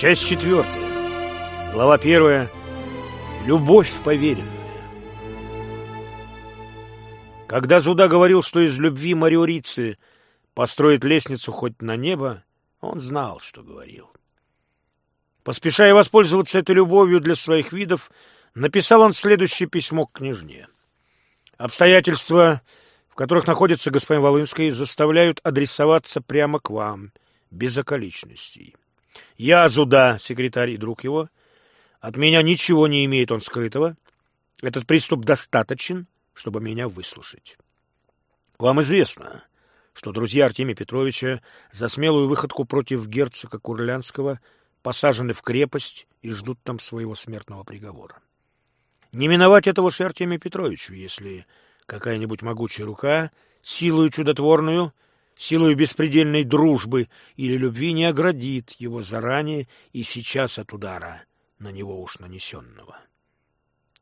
Часть четвертая. Глава первая. Любовь поверенная. Когда Зуда говорил, что из любви Мариорицы построит лестницу хоть на небо, он знал, что говорил. Поспешая воспользоваться этой любовью для своих видов, написал он следующее письмо к княжне. Обстоятельства, в которых находится господин Волынский, заставляют адресоваться прямо к вам, без околичностей. Я Зуда, секретарь и друг его. От меня ничего не имеет он скрытого. Этот приступ достаточен, чтобы меня выслушать. Вам известно, что друзья Артемия Петровича за смелую выходку против герцога Курлянского посажены в крепость и ждут там своего смертного приговора. Не миновать этого же Артемию Петровичу, если какая-нибудь могучая рука, силою чудотворную, силою беспредельной дружбы или любви не оградит его заранее и сейчас от удара на него уж нанесенного.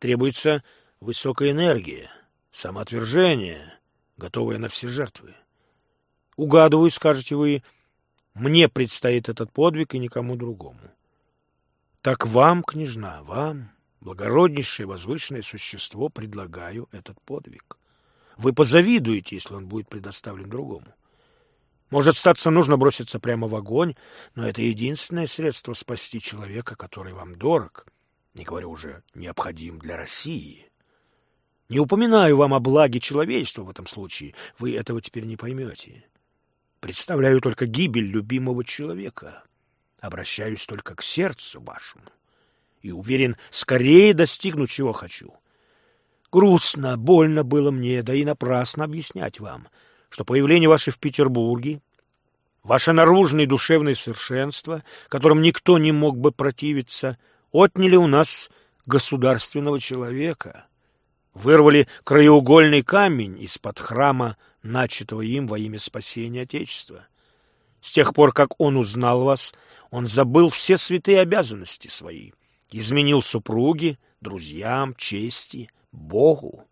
Требуется высокая энергия, самоотвержение, готовое на все жертвы. Угадываю, скажете вы, мне предстоит этот подвиг и никому другому. Так вам, княжна, вам, благороднейшее возвышенное существо, предлагаю этот подвиг. Вы позавидуете, если он будет предоставлен другому. Может, статься нужно броситься прямо в огонь, но это единственное средство спасти человека, который вам дорог, не говоря уже необходим для России. Не упоминаю вам о благе человечества в этом случае, вы этого теперь не поймете. Представляю только гибель любимого человека. Обращаюсь только к сердцу вашему. И уверен, скорее достигну, чего хочу. Грустно, больно было мне, да и напрасно объяснять вам, что появление ваше в Петербурге, ваше наружное и душевное совершенство, которым никто не мог бы противиться, отняли у нас государственного человека, вырвали краеугольный камень из-под храма начатого им во имя спасения Отечества. С тех пор, как он узнал вас, он забыл все святые обязанности свои, изменил супруге, друзьям, чести, Богу.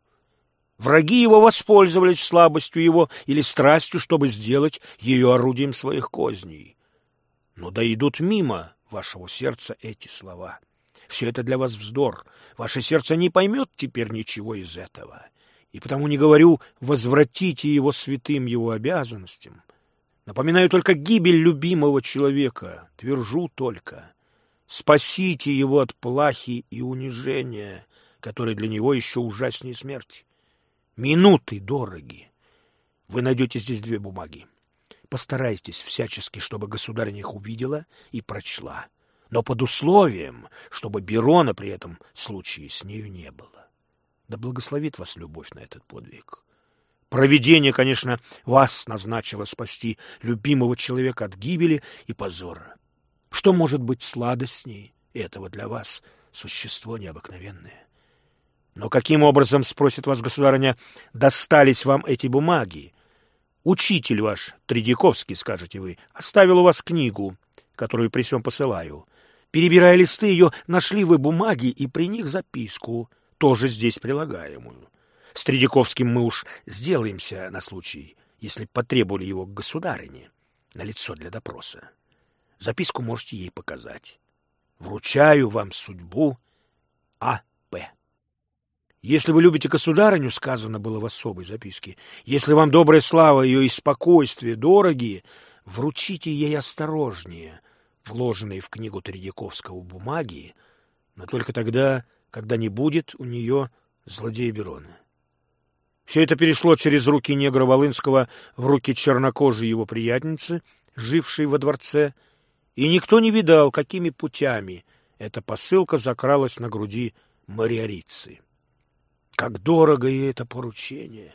Враги его воспользовались слабостью его или страстью, чтобы сделать ее орудием своих козней. Но да идут мимо вашего сердца эти слова. Все это для вас вздор. Ваше сердце не поймет теперь ничего из этого и потому не говорю «возвратите его святым его обязанностям». Напоминаю только гибель любимого человека, твержу только «спасите его от плахи и унижения, которые для него еще ужаснее смерти». Минуты дороги. Вы найдете здесь две бумаги. Постарайтесь всячески, чтобы государыня их увидела и прочла, но под условием, чтобы Берона при этом случае с нею не было. Да благословит вас любовь на этот подвиг. Провидение, конечно, вас назначило спасти любимого человека от гибели и позора. Что может быть сладостней этого для вас существо необыкновенное? Но каким образом, спросит вас государыня, достались вам эти бумаги? Учитель ваш, Тредяковский, скажете вы, оставил у вас книгу, которую при всем посылаю. Перебирая листы ее, нашли вы бумаги и при них записку — тоже здесь прилагаемую. С Тредяковским мы уж сделаемся на случай, если потребовали его к государыне, на лицо для допроса. Записку можете ей показать. Вручаю вам судьбу А.П. Если вы любите государыню, сказано было в особой записке, если вам добрая слава ее и спокойствие дороги, вручите ей осторожнее вложенные в книгу Тредяковского бумаги, но только тогда когда не будет у нее злодея Берона. Все это перешло через руки негра Волынского в руки чернокожей его приятницы, жившей во дворце, и никто не видал, какими путями эта посылка закралась на груди Мариорицы. Как дорого ей это поручение!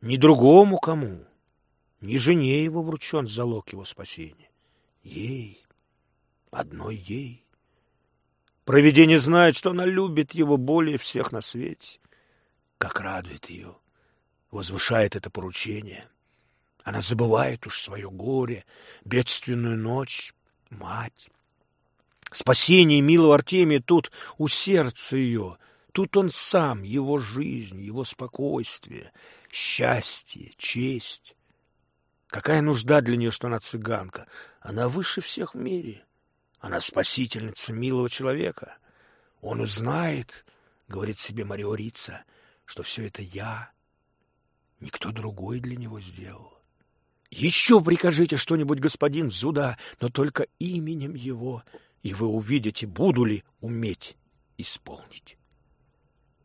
Ни другому кому, ни жене его вручен залог его спасения. Ей, одной ей. Провидение знает, что она любит его более всех на свете. Как радует ее, возвышает это поручение. Она забывает уж свое горе, бедственную ночь, мать. Спасение милого Артемия тут у сердца ее, тут он сам, его жизнь, его спокойствие, счастье, честь. Какая нужда для нее, что она цыганка? Она выше всех в мире. Она спасительница милого человека. Он узнает, — говорит себе Мариорица, — что все это я, никто другой для него сделал. Еще прикажите что-нибудь, господин Зуда, но только именем его, и вы увидите, буду ли уметь исполнить.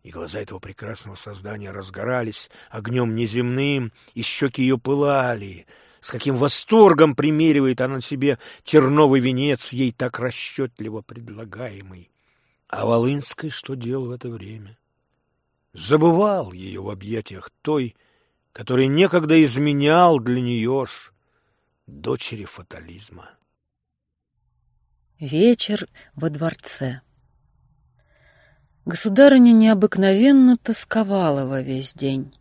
И глаза этого прекрасного создания разгорались огнем неземным, и щеки ее пылали. С каким восторгом примеривает она себе терновый венец, ей так расчетливо предлагаемый. А Волынской что делал в это время? Забывал ее в объятиях той, который некогда изменял для нее ж дочери фатализма. Вечер во дворце. Государыня необыкновенно тосковала во весь день.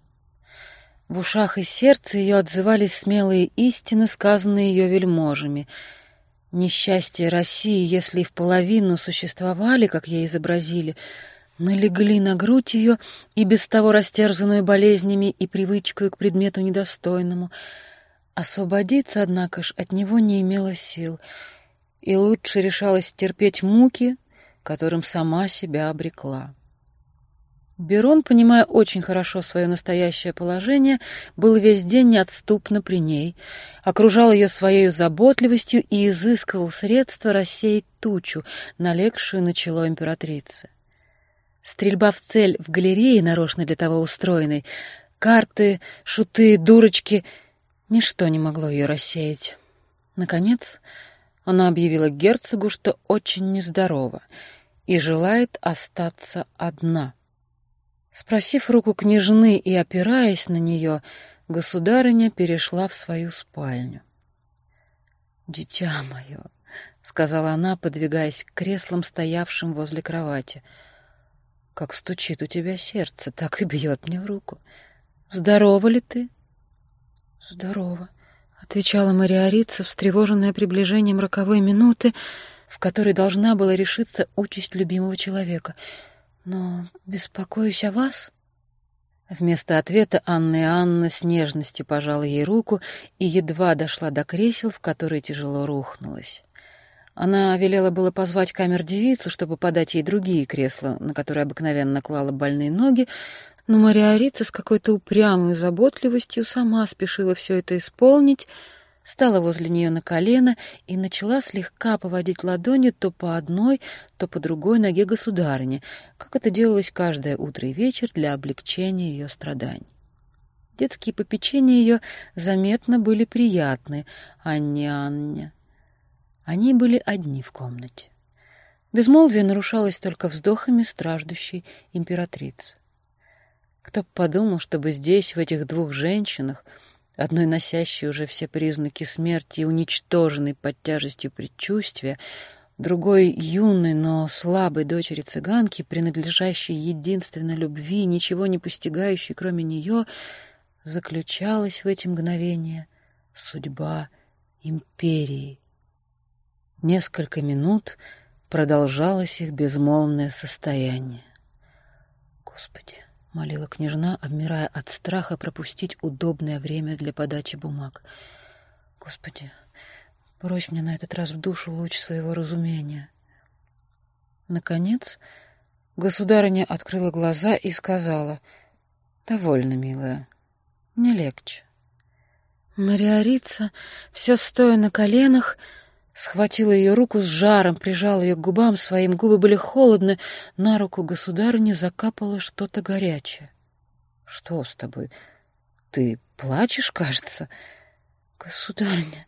В ушах и сердце ее отзывались смелые истины, сказанные ее вельможами. Несчастье России, если и в половину существовали, как ей изобразили, налегли на грудь ее и без того растерзанную болезнями и привычкой к предмету недостойному. Освободиться, однако ж, от него не имела сил, и лучше решалась терпеть муки, которым сама себя обрекла. Берон, понимая очень хорошо свое настоящее положение, был весь день неотступно при ней, окружал ее своей заботливостью и изыскивал средства рассеять тучу, налегшую на чело императрицы. Стрельба в цель в галерее, нарочно для того устроенной, карты, шуты, дурочки — ничто не могло ее рассеять. Наконец, она объявила герцогу, что очень нездорова — и желает остаться одна. Спросив руку княжны и опираясь на нее, государыня перешла в свою спальню. «Дитя мое», — сказала она, подвигаясь к креслам, стоявшим возле кровати, — «как стучит у тебя сердце, так и бьет мне в руку. Здорова ли ты?» «Здорово», — отвечала Мариорица, встревоженная приближением роковой минуты, — в которой должна была решиться участь любимого человека. Но беспокоюсь о вас. Вместо ответа Анна и Анна с нежностью пожала ей руку и едва дошла до кресел, в которые тяжело рухнулась. Она велела было позвать камер-девицу, чтобы подать ей другие кресла, на которые обыкновенно клала больные ноги, но Мариорица с какой-то упрямой заботливостью сама спешила все это исполнить — стала возле нее на колено и начала слегка поводить ладонью то по одной, то по другой ноге государыни, как это делалось каждое утро и вечер для облегчения ее страданий. Детские попечения ее заметно были приятны Анне Анне. Они были одни в комнате. Безмолвие нарушалось только вздохами страждущей императрицы. Кто б подумал, чтобы здесь, в этих двух женщинах, одной носящей уже все признаки смерти и уничтоженной под тяжестью предчувствия, другой юной, но слабой дочери цыганки, принадлежащей единственной любви, ничего не постигающей, кроме нее, заключалась в эти мгновения судьба империи. Несколько минут продолжалось их безмолвное состояние. Господи, — молила княжна, обмирая от страха пропустить удобное время для подачи бумаг. «Господи, брось мне на этот раз в душу луч своего разумения». Наконец, государыня открыла глаза и сказала, «Довольно, милая, не легче». Мариорица, все стоя на коленах, — схватила ее руку с жаром, прижала ее к губам своим, губы были холодны, на руку государыни закапало что-то горячее. — Что с тобой? Ты плачешь, кажется? — Государыня,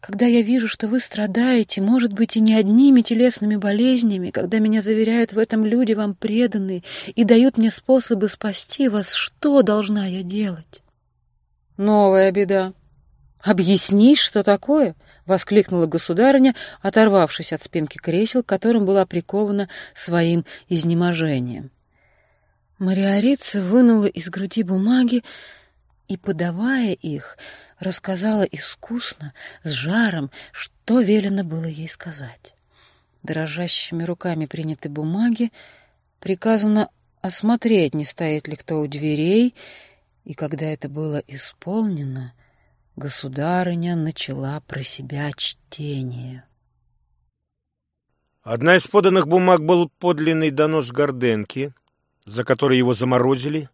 когда я вижу, что вы страдаете, может быть, и не одними телесными болезнями, когда меня заверяют в этом люди вам преданные и дают мне способы спасти вас, что должна я делать? — Новая беда. Объяснишь, что такое? — воскликнула государыня, оторвавшись от спинки кресел, которым была прикована своим изнеможением. Мариорица вынула из груди бумаги и, подавая их, рассказала искусно, с жаром, что велено было ей сказать. Дрожащими руками приняты бумаги, приказано осмотреть, не стоит ли кто у дверей, и когда это было исполнено, государыня начала про себя чтение. Одна из поданных бумаг был подлинный донос Горденки, за который его заморозили,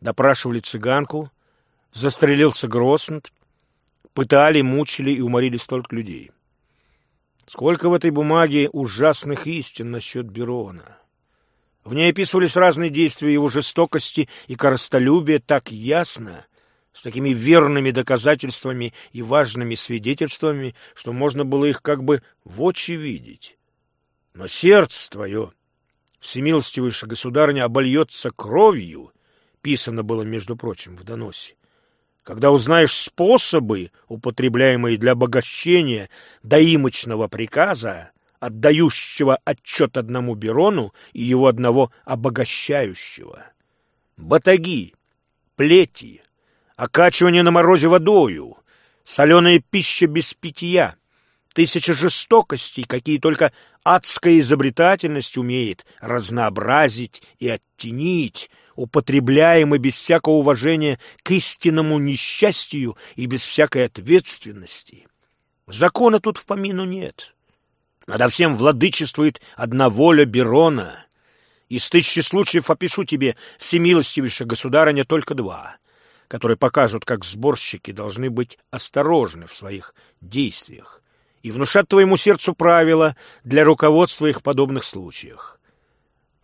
допрашивали цыганку, застрелился Гроссент, пытали, мучили и уморили столько людей. Сколько в этой бумаге ужасных истин насчет Берона. В ней описывались разные действия его жестокости и коростолюбия так ясно, с такими верными доказательствами и важными свидетельствами, что можно было их как бы в очи видеть. Но сердце твое, всемилостивейшая государыня, обольется кровью, писано было, между прочим, в доносе, когда узнаешь способы, употребляемые для обогащения доимочного приказа, отдающего отчет одному Берону и его одного обогащающего. Батаги, плети, окачивание на морозе водою, соленая пища без питья, тысяча жестокостей, какие только адская изобретательность умеет разнообразить и оттенить, употребляемы без всякого уважения к истинному несчастью и без всякой ответственности. Закона тут в помину нет. Надо всем владычествует одна воля Берона. Из тысячи случаев опишу тебе, всемилостивейшая государыня, только два — которые покажут, как сборщики должны быть осторожны в своих действиях и внушат твоему сердцу правила для руководства их подобных случаях.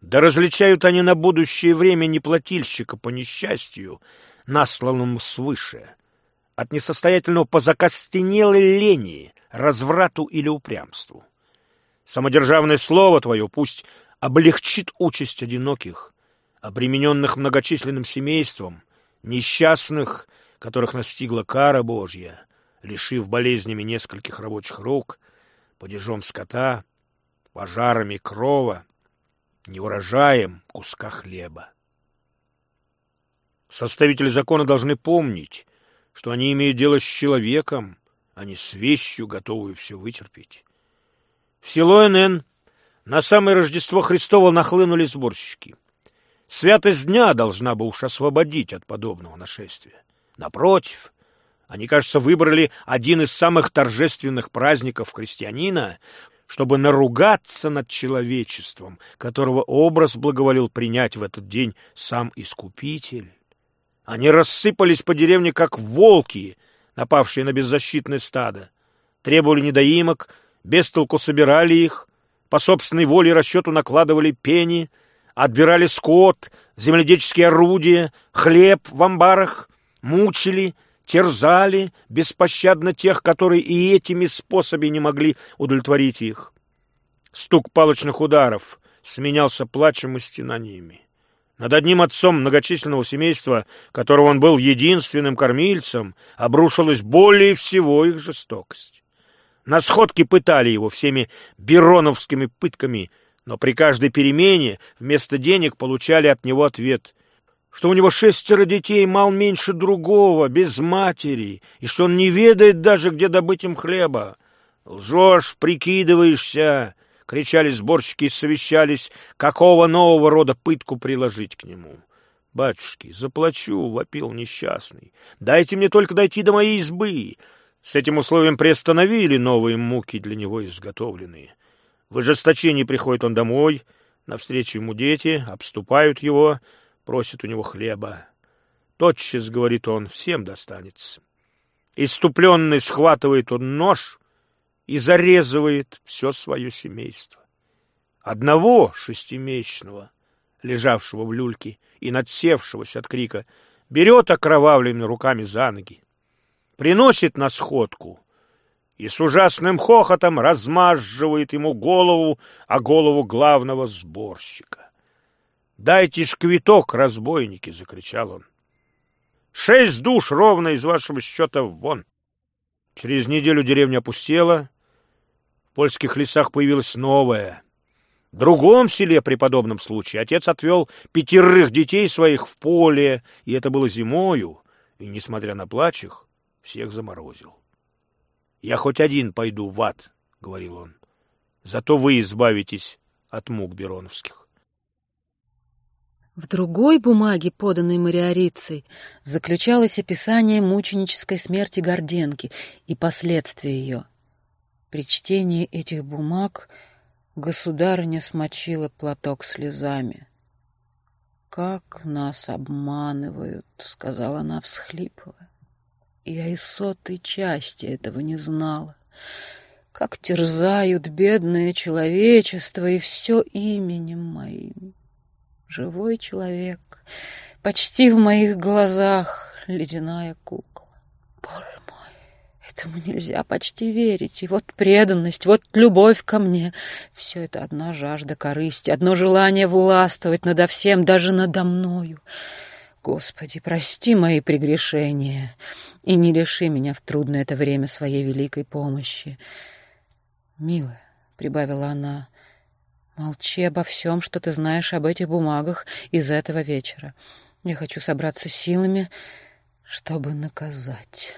Да различают они на будущее время неплательщика по несчастью, насланному свыше, от несостоятельного по закостенелой лени, разврату или упрямству. Самодержавное слово твое пусть облегчит участь одиноких, обремененных многочисленным семейством, несчастных, которых настигла кара Божья, лишив болезнями нескольких рабочих рук, падежом скота, пожарами крова, неурожаем куска хлеба. Составители закона должны помнить, что они имеют дело с человеком, а не с вещью, готовую все вытерпеть. В село НН на самое Рождество Христово нахлынули сборщики. Святость дня должна бы уж освободить от подобного нашествия. Напротив, они, кажется, выбрали один из самых торжественных праздников христианина, чтобы наругаться над человечеством, которого образ благоволил принять в этот день сам Искупитель. Они рассыпались по деревне, как волки, напавшие на беззащитное стадо, требовали недоимок, без толку собирали их, по собственной воле и расчету накладывали пени — отбирали скот, земледельческие орудия, хлеб в амбарах, мучили, терзали беспощадно тех, которые и этими способами не могли удовлетворить их. Стук палочных ударов сменялся плачем и стенаниями. Над одним отцом многочисленного семейства, которого он был единственным кормильцем, обрушилась более всего их жестокость. На сходке пытали его всеми бероновскими пытками — но при каждой перемене вместо денег получали от него ответ, что у него шестеро детей мал меньше другого, без матери, и что он не ведает даже, где добыть им хлеба. «Лжешь, прикидываешься!» — кричали сборщики и совещались, какого нового рода пытку приложить к нему. «Батюшки, заплачу!» — вопил несчастный. «Дайте мне только дойти до моей избы!» С этим условием приостановили новые муки для него изготовленные. В ожесточении приходит он домой, навстречу ему дети, обступают его, просят у него хлеба. Тотчас, говорит он, всем достанется. Иступленный схватывает он нож и зарезывает все свое семейство. Одного шестимесячного, лежавшего в люльке и надсевшегося от крика, берет окровавленными руками за ноги, приносит на сходку и с ужасным хохотом размазывает ему голову, а голову главного сборщика. «Дайте ж квиток, разбойники!» — закричал он. «Шесть душ ровно из вашего счета вон!» Через неделю деревня опустела, в польских лесах появилась новая. В другом селе при подобном случае отец отвел пятерых детей своих в поле, и это было зимою, и, несмотря на плач их, всех заморозил. «Я хоть один пойду в ад», — говорил он. «Зато вы избавитесь от мук Бероновских». В другой бумаге, поданной Мариорицей, заключалось описание мученической смерти Горденки и последствия ее. При чтении этих бумаг Государыня смочила платок слезами. «Как нас обманывают!» — сказала она, всхлипывая. «Я и сотой части этого не знала. Как терзают бедное человечество, и все именем моим. Живой человек, почти в моих глазах ледяная кукла. Боже Этому нельзя почти верить. И вот преданность, вот любовь ко мне. Все это одна жажда корысти, одно желание властвовать надо всем, даже надо мною. Господи, прости мои прегрешения и не лиши меня в трудное это время своей великой помощи. Милая, — прибавила она, — молчи обо всем, что ты знаешь об этих бумагах из этого вечера. Я хочу собраться силами, чтобы наказать».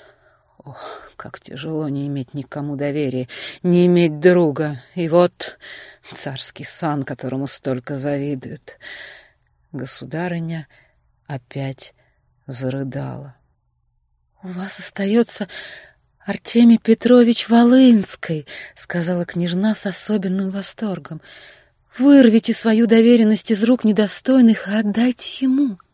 Ох, как тяжело не иметь никому доверия, не иметь друга. И вот царский сан, которому столько завидуют. Государыня опять зарыдала. — У вас остается Артемий Петрович Волынской, — сказала княжна с особенным восторгом. — Вырвите свою доверенность из рук недостойных и отдайте ему. —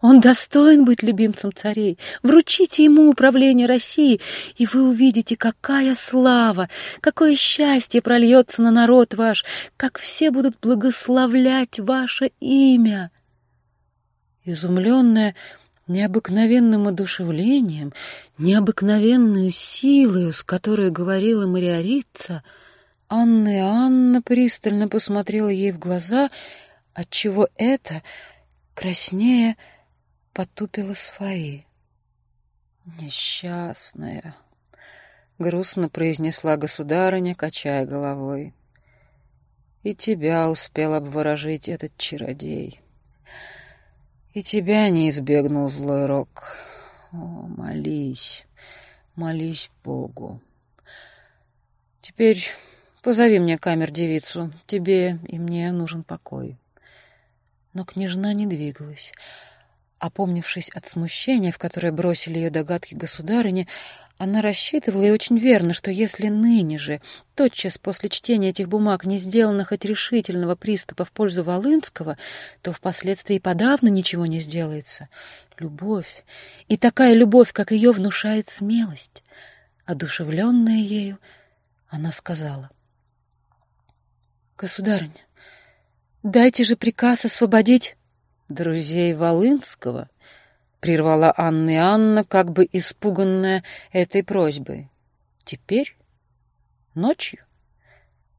он достоин быть любимцем царей. Вручите ему управление Россией, и вы увидите, какая слава, какое счастье прольется на народ ваш, как все будут благословлять ваше имя. Изумленная необыкновенным одушевлением, необыкновенную силою, с которой говорила Мариорица, Анна и Анна пристально посмотрела ей в глаза, отчего это, краснее, — потупила свои. «Несчастная!» — грустно произнесла государыня, качая головой. «И тебя успел обворожить этот чародей. И тебя не избегнул злой рок. О, молись, молись Богу. Теперь позови мне камер-девицу. Тебе и мне нужен покой». Но княжна не двигалась. Опомнившись от смущения, в которое бросили ее догадки государыни, она рассчитывала и очень верно, что если ныне же, тотчас после чтения этих бумаг, не сделано хоть решительного приступа в пользу Волынского, то впоследствии подавно ничего не сделается. Любовь, и такая любовь, как ее внушает смелость, одушевленная ею, она сказала. «Государыня, дайте же приказ освободить друзей Волынского?» — прервала Анна и Анна, как бы испуганная этой просьбой. «Теперь? Ночью?»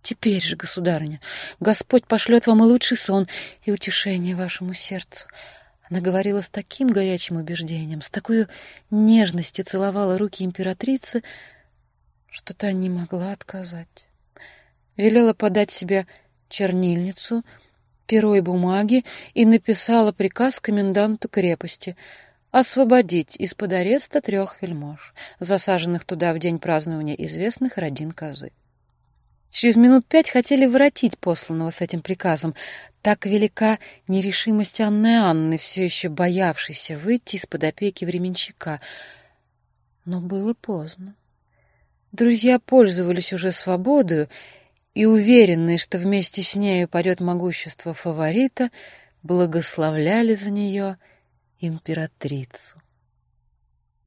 «Теперь же, государыня, Господь пошлет вам и лучший сон, и утешение вашему сердцу». Она говорила с таким горячим убеждением, с такой нежностью целовала руки императрицы, что та не могла отказать. Велела подать себе чернильницу — перо и бумаги и написала приказ коменданту крепости освободить из-под ареста трех вельмож, засаженных туда в день празднования известных родин козы. Через минут пять хотели воротить посланного с этим приказом. Так велика нерешимость Анны Анны, все еще боявшейся выйти из-под опеки временщика. Но было поздно. Друзья пользовались уже свободою, и, уверенные, что вместе с нею падет могущество фаворита, благословляли за нее императрицу.